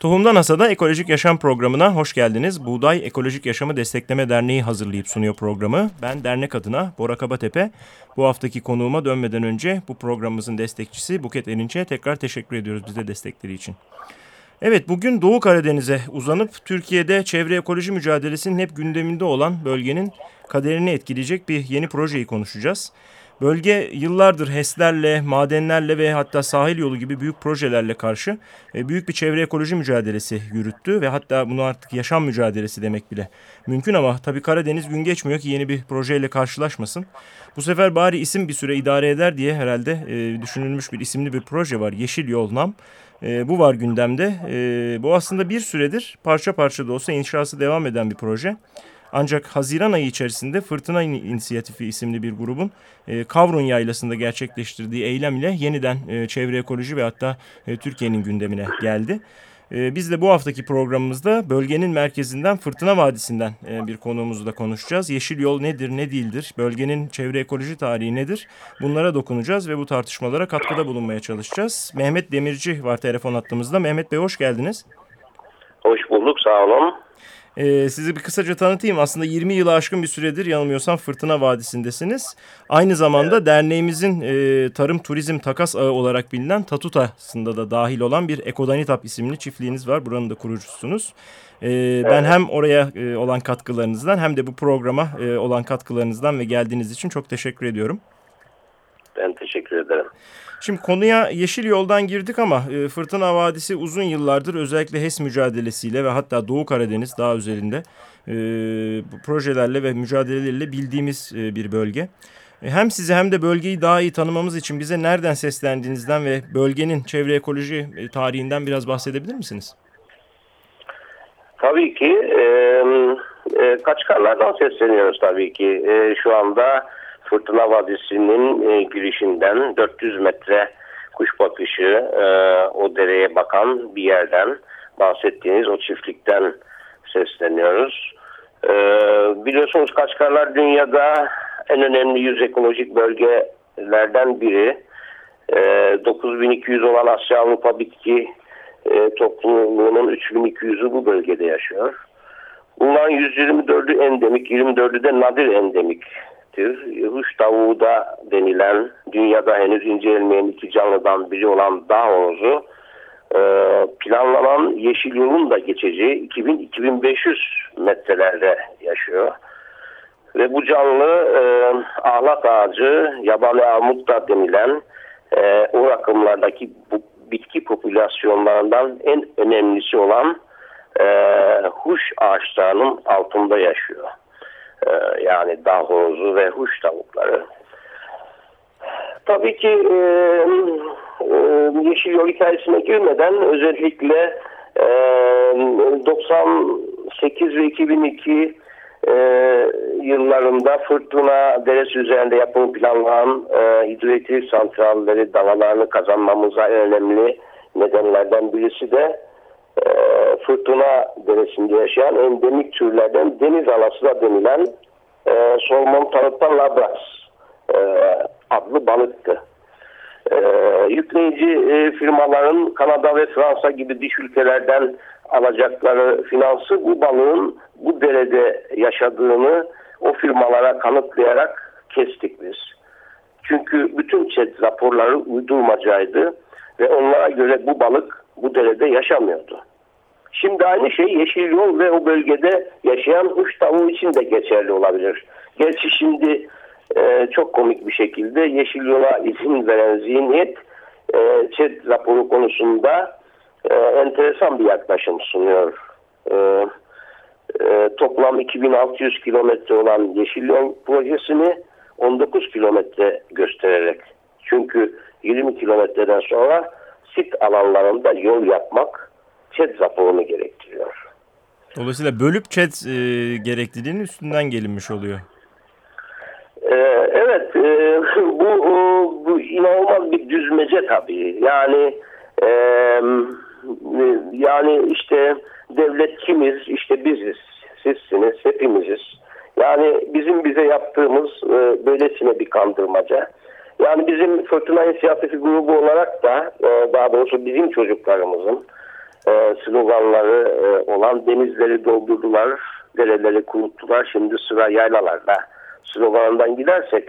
Tohumdan Hasada Ekolojik Yaşam programına hoş geldiniz. Buğday Ekolojik Yaşamı Destekleme Derneği hazırlayıp sunuyor programı. Ben dernek adına Bora Kabatepe. Bu haftaki konuğuma dönmeden önce bu programımızın destekçisi Buket Erinç'e tekrar teşekkür ediyoruz bize destekleri için. Evet bugün Doğu Karadeniz'e uzanıp Türkiye'de çevre ekoloji mücadelesinin hep gündeminde olan bölgenin kaderini etkileyecek bir yeni projeyi konuşacağız. Bölge yıllardır HES'lerle, madenlerle ve hatta sahil yolu gibi büyük projelerle karşı e, büyük bir çevre ekoloji mücadelesi yürüttü ve hatta bunu artık yaşam mücadelesi demek bile mümkün ama tabii Karadeniz gün geçmiyor ki yeni bir projeyle karşılaşmasın. Bu sefer bari isim bir süre idare eder diye herhalde e, düşünülmüş bir isimli bir proje var. Yeşil Yol Nam. E, bu var gündemde. E, bu aslında bir süredir parça parça da olsa inşası devam eden bir proje. Ancak Haziran ayı içerisinde Fırtına İnisiyatifi isimli bir grubun e, Kavrun Yaylası'nda gerçekleştirdiği eylem ile yeniden e, çevre ekoloji ve hatta e, Türkiye'nin gündemine geldi. E, biz de bu haftaki programımızda bölgenin merkezinden Fırtına Vadisi'nden e, bir konuğumuzla konuşacağız. Yeşil yol nedir, ne değildir? Bölgenin çevre ekoloji tarihi nedir? Bunlara dokunacağız ve bu tartışmalara katkıda bulunmaya çalışacağız. Mehmet Demirci var telefon hattımızda. Mehmet Bey hoş geldiniz. Hoş bulduk, sağ olun. Ee, sizi bir kısaca tanıtayım. Aslında 20 yılı aşkın bir süredir yanılmıyorsam Fırtına Vadisi'ndesiniz. Aynı zamanda evet. derneğimizin e, tarım turizm takas ağı olarak bilinen Tatuta'sında da dahil olan bir Ekodanitap isimli çiftliğiniz var. Buranın da kurucusunuz. E, evet. Ben hem oraya e, olan katkılarınızdan hem de bu programa e, olan katkılarınızdan ve geldiğiniz için çok teşekkür ediyorum. Ben teşekkür ederim. Şimdi konuya Yeşil Yol'dan girdik ama e, Fırtına Vadisi uzun yıllardır özellikle HES mücadelesiyle ve hatta Doğu Karadeniz daha özelinde e, bu projelerle ve mücadelelerle bildiğimiz e, bir bölge. E, hem sizi hem de bölgeyi daha iyi tanımamız için bize nereden seslendiğinizden ve bölgenin çevre ekoloji e, tarihinden biraz bahsedebilir misiniz? Tabii ki. E, e, Kaçkarlardan sesleniyoruz tabii ki. E, şu anda Fırtına Vadisi'nin e, girişinden 400 metre kuş bakışı e, o dereye bakan bir yerden bahsettiğiniz o çiftlikten sesleniyoruz. E, biliyorsunuz Kaçkarlar dünyada en önemli yüz ekolojik bölgelerden biri. E, 9200 olan Asya Avrupa bitki e, topluluğunun 3200'ü bu bölgede yaşıyor. Bunların 124'ü endemik, 24'ü de nadir endemik demektir. Huş tavuğu da denilen dünyada henüz incelenmeyen iki canlıdan biri olan dağ horozu e, planlanan yeşil yolun da geçeceği 2000-2500 metrelerde yaşıyor. Ve bu canlı e, ahlak ağacı, yabani armut da denilen e, o rakımlardaki bu bitki popülasyonlarından en önemlisi olan e, huş ağaçlarının altında yaşıyor. Ee, yani dağ horozu ve huş tavukları. Tabii ki e, e, Yeşil Yol hikayesine girmeden özellikle e, 98 ve 2002 e, yıllarında Fırtına Deresi üzerinde yapımı planlanan e, hidroelektrik santralleri davalarını kazanmamıza önemli nedenlerden birisi de fırtına deresinde yaşayan endemik türlerden deniz alası da denilen e, Solomon Tanıt'tan Labras e, adlı balıktı. E, yükleyici e, firmaların Kanada ve Fransa gibi dış ülkelerden alacakları finansı bu balığın bu derede yaşadığını o firmalara kanıtlayarak kestik biz. Çünkü bütün chat raporları uydurmacaydı ve onlara göre bu balık bu derede yaşamıyordu. Şimdi aynı şey Yeşil Yol ve o bölgede yaşayan kuş tavuğu için de geçerli olabilir. Gerçi şimdi e, çok komik bir şekilde Yeşil Yol'a izin veren zihniyet e, ÇED raporu konusunda e, enteresan bir yaklaşım sunuyor. E, e, toplam 2600 kilometre olan Yeşil Yol projesini 19 kilometre göstererek. Çünkü 20 kilometreden sonra sit alanlarında yol yapmak ÇED raporunu gerektiriyor. Dolayısıyla bölüp ÇED e, gerekliliğinin üstünden gelinmiş oluyor. Ee, evet, e, bu, bu inanılmaz bir düzmece tabii. Yani e, yani işte devlet kimiz, işte biziz, sizsiniz, hepimiziz. Yani bizim bize yaptığımız e, böylesine bir kandırmaca. Yani bizim Fırtına İnisiyatifi grubu olarak da, e, daha doğrusu bizim çocuklarımızın e, sloganları e, olan denizleri doldurdular, dereleri kuruttular. Şimdi sıra yaylalarda sloganından gidersek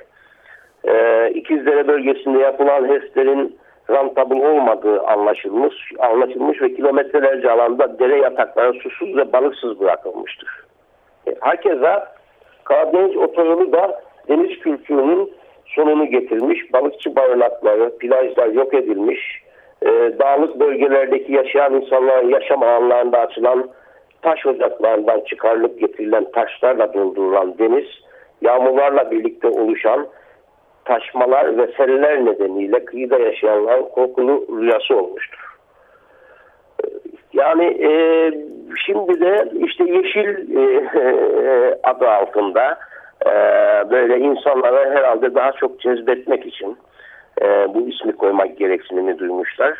e, İkizdere bölgesinde yapılan HES'lerin rantabıl olmadığı anlaşılmış, anlaşılmış ve kilometrelerce alanda dere yatakları susuz ve balıksız bırakılmıştır. E, hakeza Karadeniz otoyolu da deniz kültürünün sonunu getirmiş. Balıkçı barınakları, plajlar yok edilmiş. E, dağlık bölgelerdeki yaşayan insanların yaşam alanlarında açılan taş ocaklarından çıkarılıp getirilen taşlarla doldurulan deniz, yağmurlarla birlikte oluşan taşmalar ve seller nedeniyle kıyıda yaşayanların korkulu rüyası olmuştur. Yani e, şimdi de işte yeşil e, adı altında e, böyle insanlara herhalde daha çok cezbetmek için e, bu ismi koymak gereksinimi duymuşlar.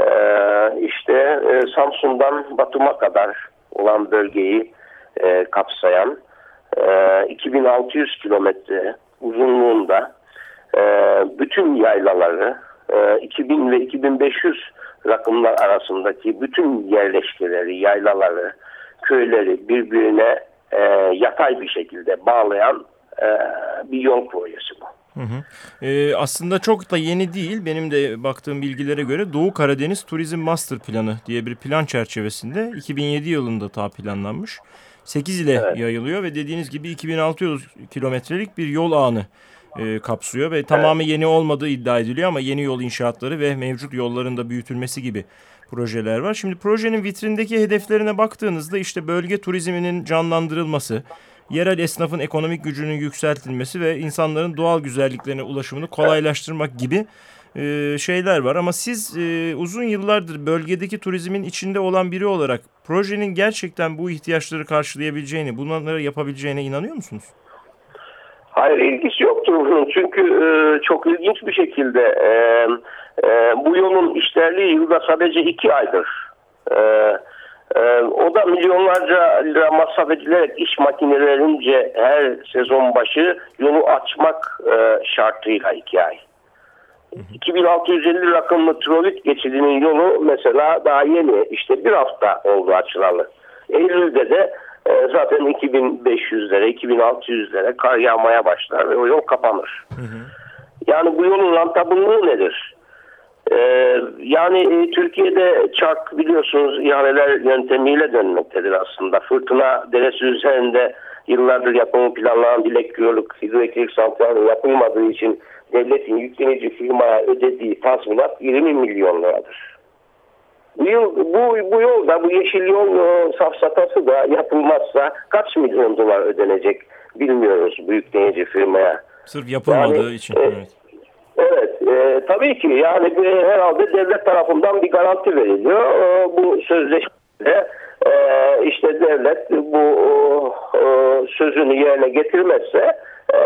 E, işte e, Samsun'dan Batum'a kadar olan bölgeyi e, kapsayan e, 2600 kilometre uzunluğunda e, bütün yaylaları e, 2000 ve 2500 rakımlar arasındaki bütün yerleşkeleri, yaylaları, köyleri birbirine e, yatay bir şekilde bağlayan e, bir yol projesi bu. Hı hı. Ee, aslında çok da yeni değil. Benim de baktığım bilgilere göre Doğu Karadeniz Turizm Master Planı diye bir plan çerçevesinde 2007 yılında ta planlanmış. 8 ile evet. yayılıyor ve dediğiniz gibi 2600 kilometrelik bir yol ağını e, kapsıyor ve tamamı evet. yeni olmadığı iddia ediliyor ama yeni yol inşaatları ve mevcut yolların da büyütülmesi gibi projeler var. Şimdi projenin vitrindeki hedeflerine baktığınızda işte bölge turizminin canlandırılması, yerel esnafın ekonomik gücünün yükseltilmesi ve insanların doğal güzelliklerine ulaşımını kolaylaştırmak gibi e, şeyler var. Ama siz e, uzun yıllardır bölgedeki turizmin içinde olan biri olarak projenin gerçekten bu ihtiyaçları karşılayabileceğini, bunları yapabileceğine inanıyor musunuz? Hayır ilgisi yoktur bunun çünkü e, çok ilginç bir şekilde e, e, bu yolun işlerliği yılda sadece iki aydır. E, e, o da milyonlarca lira masraf edilerek iş makinelerince her sezon başı yolu açmak e, şartıyla iki ay. 2650 rakımlı Trolit geçidinin yolu mesela daha yeni işte bir hafta oldu açılalı. Eylül'de de e, zaten 2500'lere 2600'lere kar yağmaya başlar ve o yol kapanır. Hı hı. Yani bu yolun rantabıllığı nedir? Ee, yani e, Türkiye'de çark biliyorsunuz ihaleler yöntemiyle dönmektedir aslında. Fırtına deresi üzerinde yıllardır yapımı planlanan Dilek Gölük hidroelektrik santrali yapılmadığı için devletin yüklenici firmaya ödediği tazminat 20 milyon liradır. Bu, yıl, bu, bu yolda bu yeşil yol e, safsatası da yapılmazsa kaç milyon dolar ödenecek bilmiyoruz büyük deneyci firmaya. Sırf yapılmadığı yani, için. E, evet. Evet, e, tabii ki yani e, herhalde devlet tarafından bir garanti veriliyor. E, bu sözleşmede e, işte devlet bu e, sözünü yerine getirmezse e,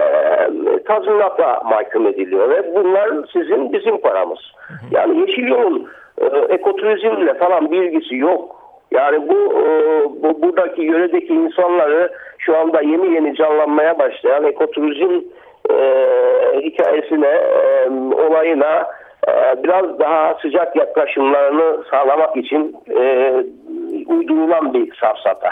tazminata mahkum ediliyor ve bunlar sizin bizim paramız. Yani Yeşil Yol'un e, ekoturizmle falan bir ilgisi yok. Yani bu, e, bu buradaki yöredeki insanları şu anda yeni yeni canlanmaya başlayan ekoturizm hikayesine, e, olayına e, biraz daha sıcak yaklaşımlarını sağlamak için e, uydurulan bir safsata.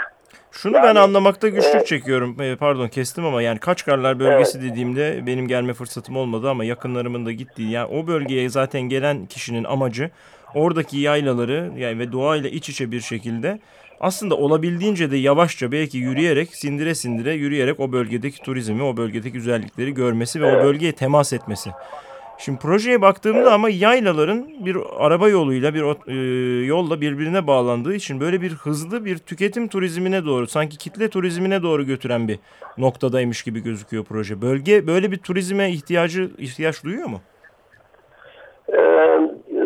Şunu yani, ben anlamakta güçlük e, çekiyorum. Pardon kestim ama yani Kaçkarlar bölgesi evet. dediğimde benim gelme fırsatım olmadı ama yakınlarımın da gittiği yani o bölgeye zaten gelen kişinin amacı oradaki yaylaları yani ve doğayla iç içe bir şekilde aslında olabildiğince de yavaşça belki yürüyerek sindire sindire yürüyerek o bölgedeki turizmi, o bölgedeki güzellikleri görmesi ve o bölgeye temas etmesi. Şimdi projeye baktığımda ama yaylaların bir araba yoluyla bir e, yolla birbirine bağlandığı için böyle bir hızlı bir tüketim turizmine doğru sanki kitle turizmine doğru götüren bir noktadaymış gibi gözüküyor proje. Bölge böyle bir turizme ihtiyacı ihtiyaç duyuyor mu? Ee,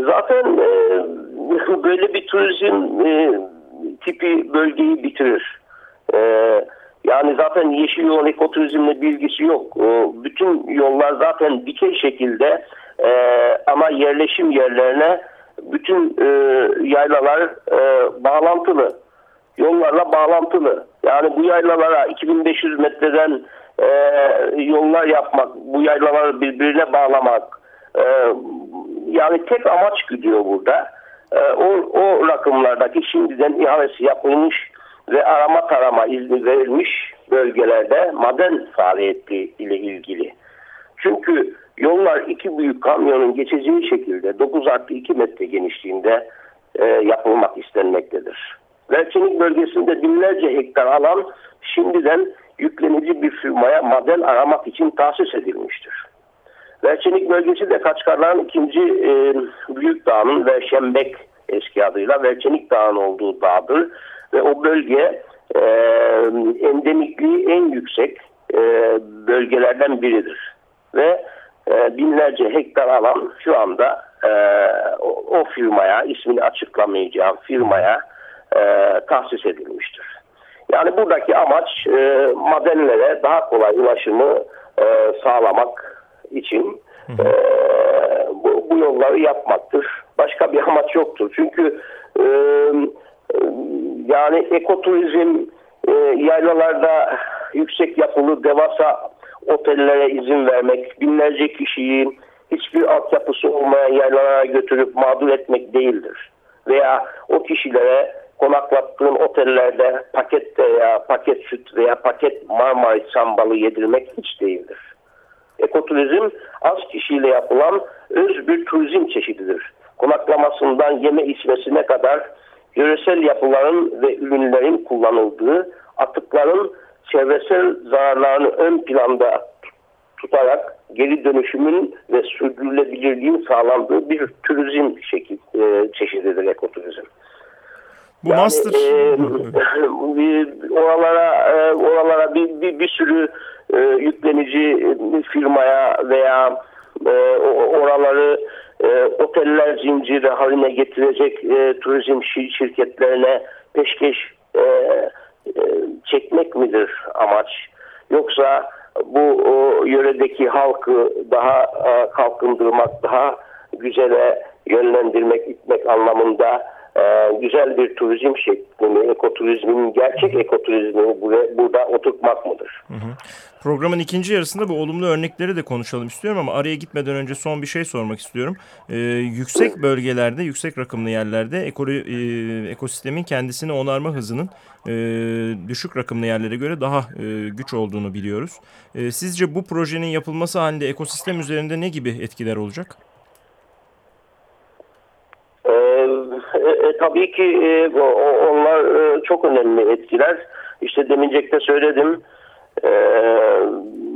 zaten e, böyle bir turizm e, tipi bölgeyi bitirir. E, yani zaten yeşil yolun ekoturizmle bilgisi yok. E, bütün yollar zaten dikey şekilde e, ama yerleşim yerlerine bütün e, yaylalar e, bağlantılı. Yollarla bağlantılı. Yani bu yaylalara 2500 metreden e, yollar yapmak, bu yaylaları birbirine bağlamak, e, yani tek amaç gidiyor burada. E, o, o rakımlardaki şimdiden ihalesi yapılmış ve arama tarama izni verilmiş bölgelerde maden faaliyeti ile ilgili. Çünkü yollar iki büyük kamyonun geçeceği şekilde 9 artı 2 metre genişliğinde e, yapılmak istenmektedir. Velçenik bölgesinde binlerce hektar alan şimdiden yüklenici bir firmaya maden aramak için tahsis edilmiştir. Velçenik bölgesi de Kaçkarların ikinci e, büyük dağının ve Şembek eski adıyla Velçenik Dağı'nın olduğu dağdır. Ve o bölge e, endemikliği en yüksek e, bölgelerden biridir. Ve e, binlerce hektar alan şu anda e, o, o firmaya, ismini açıklamayacağım firmaya e, tahsis edilmiştir. Yani buradaki amaç e, madenlere daha kolay ulaşımı e, sağlamak için e, bu, bu yolları yapmaktır. Başka bir amaç yoktur. Çünkü e, yani ekoturizm e, yaylalarda yüksek yapılı devasa otellere izin vermek, binlerce kişiyi hiçbir altyapısı olmayan yaylalara götürüp mağdur etmek değildir. Veya o kişilere konaklattığın otellerde paket veya paket süt veya paket marmarit sambalı yedirmek hiç değildir. Ekoturizm az kişiyle yapılan öz bir turizm çeşididir. Konaklamasından yeme içmesine kadar yöresel yapıların ve ürünlerin kullanıldığı atıkların çevresel zararlarını ön planda tutarak geri dönüşümün ve sürdürülebilirliğin sağlandığı bir turizm e, çeşididir ekoturizm. Bu yani, master e, oralara e, oralara bir, bir, bir sürü e, yüklenici firmaya veya e, oraları e, oteller zinciri haline getirecek e, turizm şirketlerine peşkeş e, e, çekmek midir amaç? Yoksa bu o, yöredeki halkı daha e, kalkındırmak, daha güzele yönlendirmek, itmek anlamında e, güzel bir turizm şeklini, ekoturizmin, gerçek ekoturizmini burada oturtmak mıdır? Hı hı. Programın ikinci yarısında bu olumlu örnekleri de konuşalım istiyorum ama araya gitmeden önce son bir şey sormak istiyorum. Ee, yüksek bölgelerde, yüksek rakımlı yerlerde ekolo, e, ekosistemin kendisini onarma hızının e, düşük rakımlı yerlere göre daha e, güç olduğunu biliyoruz. E, sizce bu projenin yapılması halinde ekosistem üzerinde ne gibi etkiler olacak? E, e, tabii ki e, onlar e, çok önemli etkiler. İşte demincek de söyledim. E,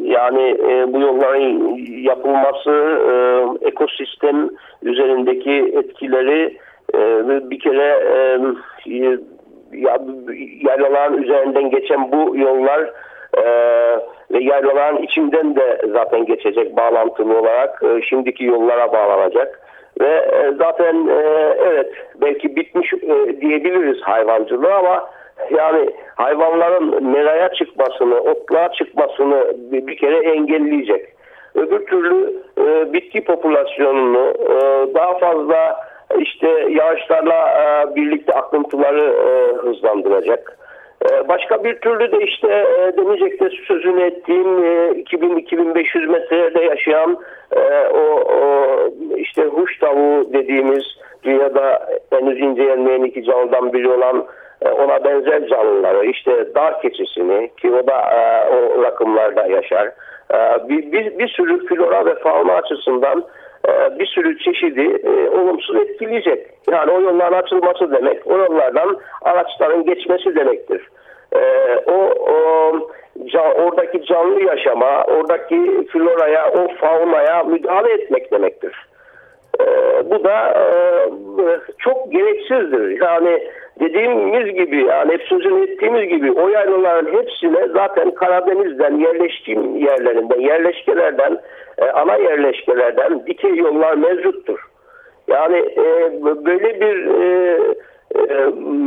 yani e, bu yolların yapılması e, ekosistem üzerindeki etkileri e, bir kere e, ya, yaylaların üzerinden geçen bu yollar e, ve yaylaların içinden de zaten geçecek bağlantılı olarak e, şimdiki yollara bağlanacak. Ve e, zaten e, evet belki bitmiş e, diyebiliriz hayvancılığı ama yani hayvanların meraya çıkmasını, otluğa çıkmasını bir kere engelleyecek. Öbür türlü bitki popülasyonunu daha fazla işte yağışlarla birlikte akıntıları hızlandıracak. Başka bir türlü de işte e, Demeyecek'te sözünü ettiğim 2000-2500 metrede yaşayan o, o işte huş tavuğu dediğimiz dünyada henüz incelenmeyen iki canlıdan biri olan e, ona benzer canlıları işte dar keçisini ki o da e, o rakımlarda yaşar. E, bir, bir, bir sürü flora ve fauna açısından e, bir sürü çeşidi e, olumsuz etkileyecek. Yani o yolların açılması demek o yollardan araçların geçmesi demektir. E, o, o can, oradaki canlı yaşama, oradaki floraya, o faunaya müdahale etmek demektir. E, bu da e, çok gereksizdir. Yani dediğimiz gibi yani hep sözünü ettiğimiz gibi o yaylaların hepsine zaten Karadeniz'den yerleştiğim yerlerinden, yerleşkelerden, e, ana yerleşkelerden dikey yollar mevcuttur. Yani e, böyle bir e, e,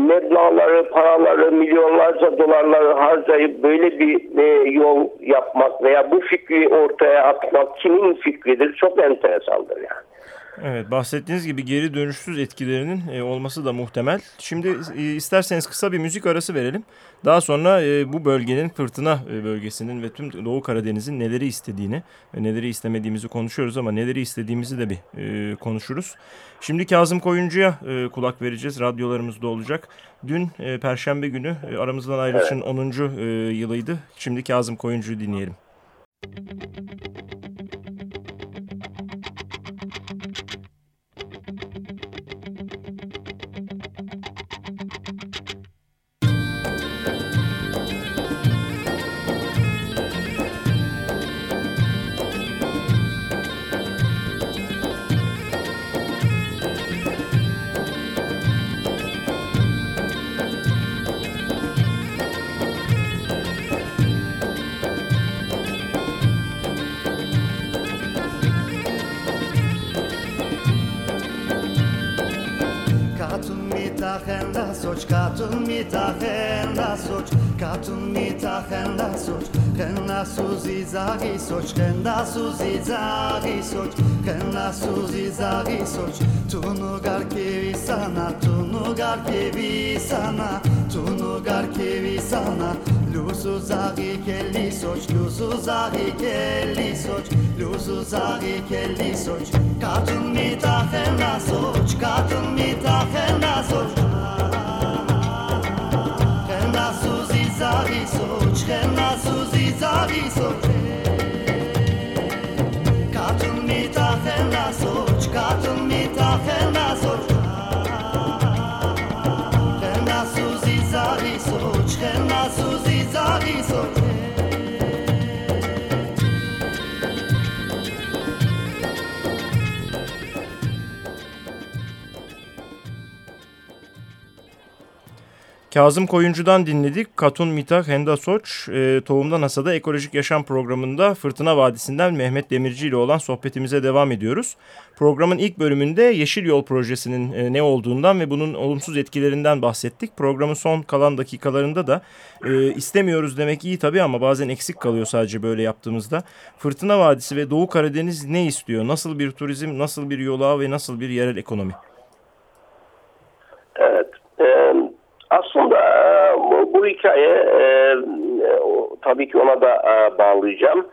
meblağları, paraları, milyonlarca dolarları harcayıp böyle bir e, yol yapmak veya bu fikri ortaya atmak kimin fikridir çok enteresandır yani. Evet bahsettiğiniz gibi geri dönüşsüz etkilerinin e, olması da muhtemel. Şimdi e, isterseniz kısa bir müzik arası verelim. Daha sonra e, bu bölgenin fırtına bölgesinin ve tüm Doğu Karadeniz'in neleri istediğini ve neleri istemediğimizi konuşuyoruz ama neleri istediğimizi de bir konuşuruz. Şimdi Kazım Koyuncu'ya kulak vereceğiz. Radyolarımızda olacak. Dün Perşembe günü aramızdan ayrılışın evet. 10. E, yılıydı. Şimdi Kazım Koyuncu'yu dinleyelim. Müzik suzi zagi soch, ken la suzi zagi soch, tu no gar kevi sana, tu no gar kevi sana, tu no gar kevi sana, lusu zagi kelli soch, lusu zagi kelli soch, lusu zagi kelli soch, katun mitachen la soch, katun mitachen la soch, soch, chena suzi zari soch Katun mita chena soch, katun mita chena soch Kazım Koyuncu'dan dinledik. Katun Mitah Hendasoç, e, Tohumdan Hasada Ekolojik Yaşam programında Fırtına Vadisi'nden Mehmet Demirci ile olan sohbetimize devam ediyoruz. Programın ilk bölümünde Yeşil Yol Projesi'nin e, ne olduğundan ve bunun olumsuz etkilerinden bahsettik. Programın son kalan dakikalarında da e, istemiyoruz demek iyi tabii ama bazen eksik kalıyor sadece böyle yaptığımızda. Fırtına Vadisi ve Doğu Karadeniz ne istiyor? Nasıl bir turizm, nasıl bir yola ve nasıl bir yerel ekonomi? Evet. E, aslında e, bu, bu hikaye e, e tabii ki ona da bağlayacağım.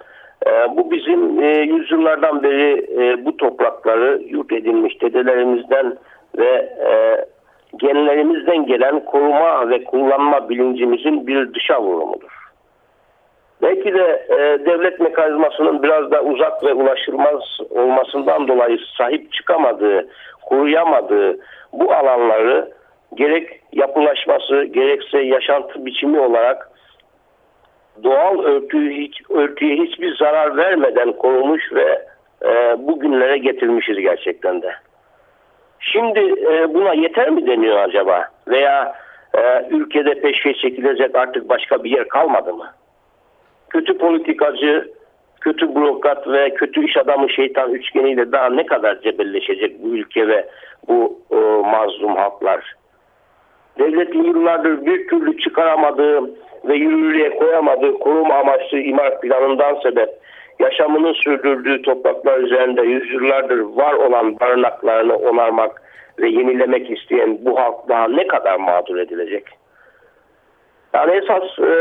Bu bizim yüzyıllardan beri bu toprakları yurt edilmiş dedelerimizden ve genlerimizden gelen koruma ve kullanma bilincimizin bir dışa vurumudur. Belki de e, devlet mekanizmasının biraz da uzak ve ulaşılmaz olmasından dolayı sahip çıkamadığı, koruyamadığı bu alanları gerek yapılaşması gerekse yaşantı biçimi olarak doğal örtüyü hiç, örtüye hiçbir zarar vermeden korumuş ve e, bugünlere getirmişiz gerçekten de. Şimdi e, buna yeter mi deniyor acaba? Veya e, ülkede peşke çekilecek artık başka bir yer kalmadı mı? Kötü politikacı, kötü bürokrat ve kötü iş adamı şeytan üçgeniyle daha ne kadar cebelleşecek bu ülke ve bu e, mazlum halklar? Devletin yıllardır bir türlü çıkaramadığı ve yürürlüğe koyamadığı koruma amaçlı imar planından sebep yaşamını sürdürdüğü topraklar üzerinde yüzyıllardır var olan barınaklarını onarmak ve yenilemek isteyen bu halk daha ne kadar mağdur edilecek? Yani esas e,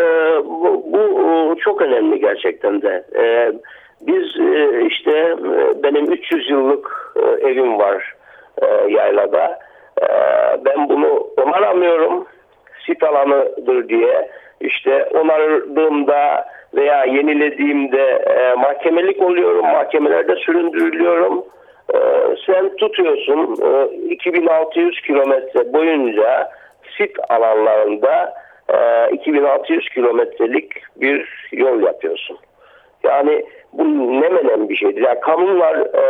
bu, bu çok önemli gerçekten de. E, biz e, işte e, benim 300 yıllık e, evim var e, yaylada. Ee, ben bunu onaramıyorum. Sit alanıdır diye. İşte onardığımda veya yenilediğimde e, mahkemelik oluyorum. Mahkemelerde süründürülüyorum. E, sen tutuyorsun e, 2600 kilometre boyunca sit alanlarında e, 2600 kilometrelik bir yol yapıyorsun. Yani bu ne menen bir şeydir. Yani kanunlar e,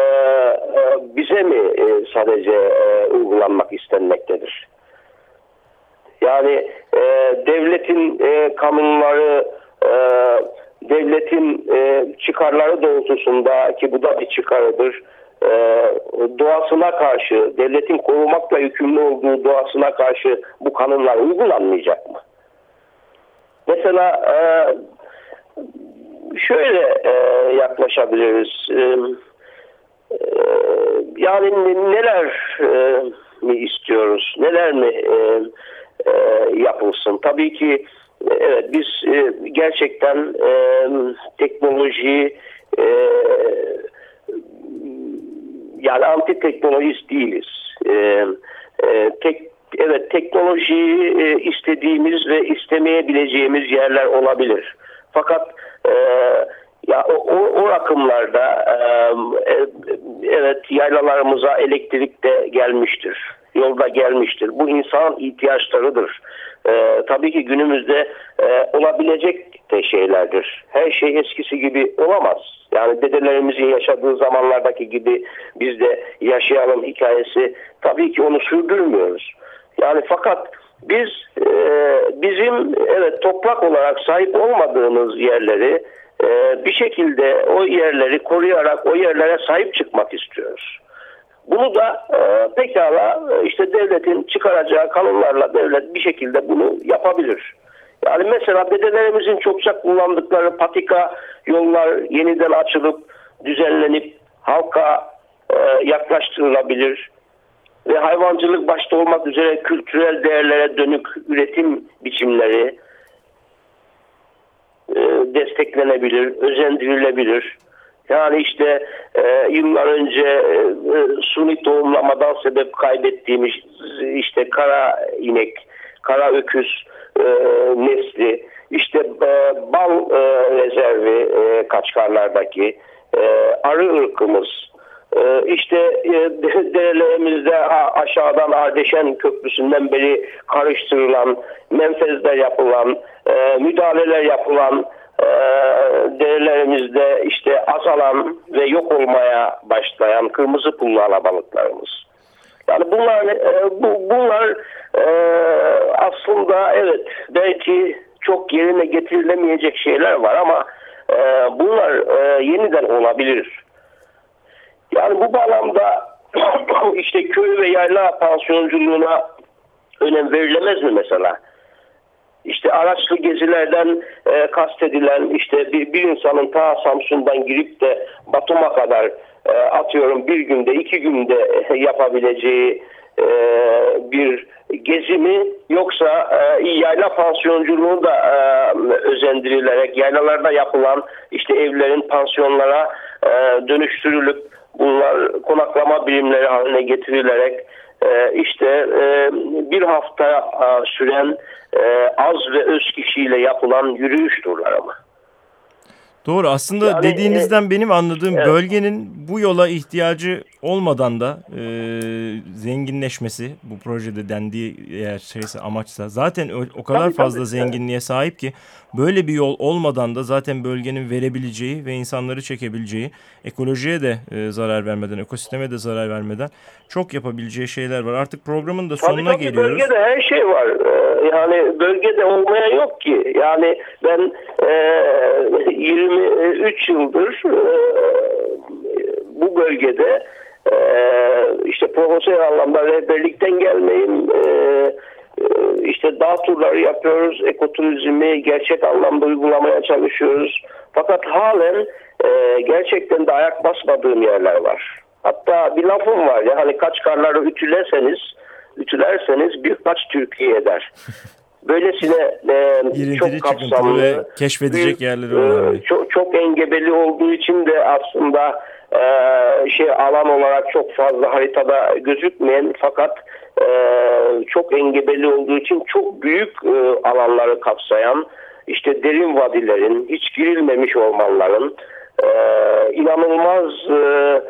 e, bize mi e, sadece e, uygulanmak istenmektedir? Yani e, devletin e, kanunları e, devletin e, çıkarları doğrultusunda ki bu da bir çıkarıdır e, doğasına karşı devletin korumakla yükümlü olduğu doğasına karşı bu kanunlar uygulanmayacak mı? Mesela e, şöyle e, yaklaşabiliriz. E, yani neler mi istiyoruz, neler mi yapılsın? Tabii ki evet biz gerçekten teknolojiyi yani anti teknolojist değiliz. tek evet teknolojiyi istediğimiz ve istemeyebileceğimiz yerler olabilir. Fakat ya o, o, o akımlarda e, evet yaylalarımıza elektrik de gelmiştir. Yolda gelmiştir. Bu insan ihtiyaçlarıdır. E, tabii ki günümüzde e, olabilecek de şeylerdir. Her şey eskisi gibi olamaz. Yani dedelerimizin yaşadığı zamanlardaki gibi biz de yaşayalım hikayesi tabii ki onu sürdürmüyoruz. Yani fakat biz e, bizim evet toprak olarak sahip olmadığımız yerleri e, bir şekilde o yerleri koruyarak o yerlere sahip çıkmak istiyoruz. Bunu da e, pekala işte devletin çıkaracağı kanunlarla devlet bir şekilde bunu yapabilir. Yani mesela dedelerimizin çokça kullandıkları patika yollar yeniden açılıp düzenlenip halka e, yaklaştırılabilir ve hayvancılık başta olmak üzere kültürel değerlere dönük üretim biçimleri e, desteklenebilir, özendirilebilir. Yani işte e, yıllar önce e, e, suni tohumlamadan sebep kaybettiğimiz işte kara inek, kara öküz e, nesli, işte e, bal e, rezervi e, kaçkarlardaki e, arı ırkımız, işte e, derelerimizde aşağıdan Ardeşen Köprüsü'nden beri karıştırılan, menfezde yapılan, e, müdahaleler yapılan e, derelerimizde işte azalan ve yok olmaya başlayan kırmızı pullu alabalıklarımız. Yani bunlar bu, bunlar aslında evet belki çok yerine getirilemeyecek şeyler var ama bunlar yeniden olabilir. Yani bu bağlamda işte köy ve yayla pansiyonculuğuna önem verilemez mi mesela? İşte araçlı gezilerden e, kastedilen işte bir, bir insanın ta Samsun'dan girip de Batum'a kadar e, atıyorum bir günde iki günde yapabileceği e, bir gezi mi yoksa e, yayla pansiyonculuğu da e, özendirilerek yaylalarda yapılan işte evlerin pansiyonlara e, dönüştürülüp bunlar konaklama birimleri haline getirilerek e, işte e, bir hafta e, süren az ve öz kişiyle yapılan yürüyüş turları mı? Doğru aslında yani, dediğinizden e, benim anladığım evet. bölgenin bu yola ihtiyacı olmadan da e, zenginleşmesi bu projede dendiği eğer şeyse amaçsa zaten o, o kadar tabii, fazla tabii, zenginliğe evet. sahip ki böyle bir yol olmadan da zaten bölgenin verebileceği ve insanları çekebileceği ekolojiye de e, zarar vermeden ekosisteme de zarar vermeden çok yapabileceği şeyler var. Artık programın da sonuna tabii, tabii, geliyoruz. Bölgede her şey var. Ee, yani bölgede olmaya yok ki. Yani ben e, 23 yıldır e, bu bölgede e, işte profesyonel anlamda rehberlikten gelmeyim. E, işte dağ turları yapıyoruz, ekoturizmi gerçek anlamda uygulamaya çalışıyoruz. Fakat halen e, gerçekten de ayak basmadığım yerler var. Hatta bir lafım var ya hani kaç karları ütülerseniz ütülerseniz birkaç Türkiye eder. Böylesine e, çok kapsamlı ve keşfedecek büyük, yerleri olan. E, çok, çok engebeli olduğu için de aslında e, şey alan olarak çok fazla haritada gözükmeyen fakat e, çok engebeli olduğu için çok büyük e, alanları kapsayan işte derin vadilerin, hiç girilmemiş ormanların e, inanılmaz e,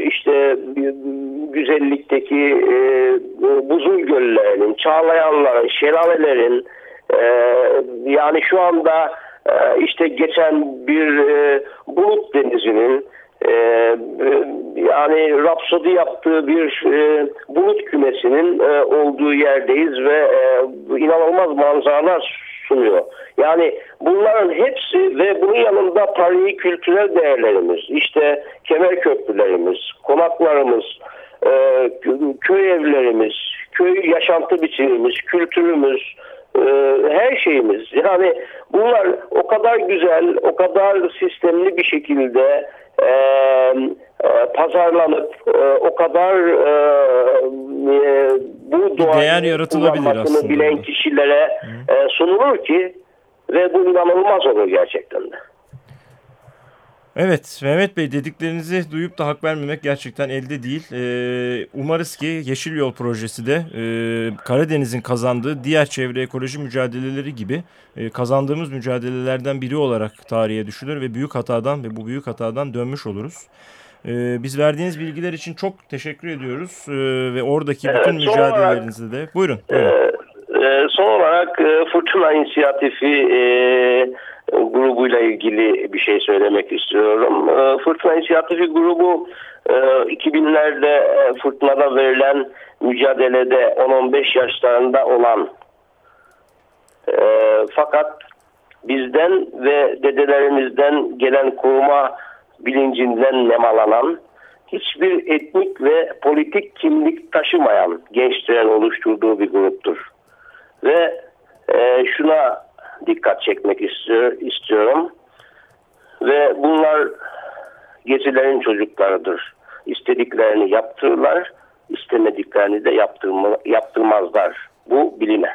işte güzellikteki e, buzul göllerinin, çağlayanların, şelalelerin e, yani şu anda e, işte geçen bir e, bulut denizinin e, yani rapsodi yaptığı bir e, bulut kümesinin e, olduğu yerdeyiz ve e, inanılmaz manzaralar sunuyor. Yani bunların hepsi ve bunun yanında tarihi kültürel değerlerimiz, işte kemer köprülerimiz, konaklarımız, e, köy evlerimiz, köy yaşantı biçimimiz, kültürümüz, e, her şeyimiz. Yani bunlar o kadar güzel, o kadar sistemli bir şekilde e, e, pazarlanıp e, o kadar e, e, bu doğayı değer yaratılabilir kullanmasını aslında. bilen kişilere e, sunulur ki ve bu inanılmaz olur gerçekten de. Evet Mehmet Bey dediklerinizi duyup da hak vermemek gerçekten elde değil. Ee, umarız ki Yeşil Yol projesi de e, Karadeniz'in kazandığı diğer çevre ekoloji mücadeleleri gibi e, kazandığımız mücadelelerden biri olarak tarihe düşülür ve büyük hatadan ve bu büyük hatadan dönmüş oluruz. Ee, biz verdiğiniz bilgiler için çok teşekkür ediyoruz ee, ve oradaki Evet, bütün mücadelelerinizde de buyurun. buyurun. Ee, e, son olarak e, Fırtına İnisiyatifi e, grubuyla ilgili bir şey söylemek istiyorum. E, Fırtına İnisiyatifi grubu e, 2000'lerde e, fırtınada verilen mücadelede 10-15 yaşlarında olan e, fakat bizden ve dedelerimizden gelen koruma bilincinden nemalanan hiçbir etnik ve politik kimlik taşımayan gençlerin oluşturduğu bir gruptur. Ve e, şuna dikkat çekmek istiyor, istiyorum. Ve bunlar gezilerin çocuklarıdır. İstediklerini yaptırırlar, istemediklerini de yaptırma, yaptırmazlar. Bu biline.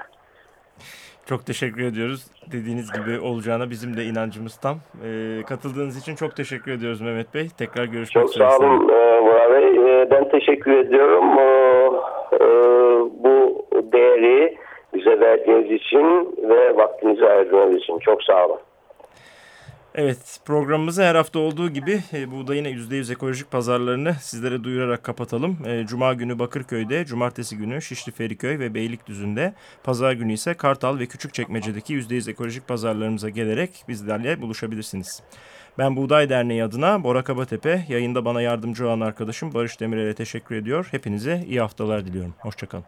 Çok teşekkür ediyoruz. Dediğiniz gibi olacağına bizim de inancımız tam. Ee, katıldığınız için çok teşekkür ediyoruz Mehmet Bey. Tekrar görüşmek Çok üzere. sağ olun e, Murat Bey. E, Ben teşekkür ediyorum. E, e, Bu değeri bize verdiğiniz için ve vaktinizi ayırdığınız için. Çok sağ olun. Evet programımızı her hafta olduğu gibi e, buğdayın %100 ekolojik pazarlarını sizlere duyurarak kapatalım. E, Cuma günü Bakırköy'de, cumartesi günü Şişli Feriköy ve Beylikdüzü'nde, pazar günü ise Kartal ve Küçükçekmece'deki %100 ekolojik pazarlarımıza gelerek bizlerle buluşabilirsiniz. Ben Buğday Derneği adına Bora Kabatepe, yayında bana yardımcı olan arkadaşım Barış Demirel'e teşekkür ediyor. Hepinize iyi haftalar diliyorum. Hoşçakalın.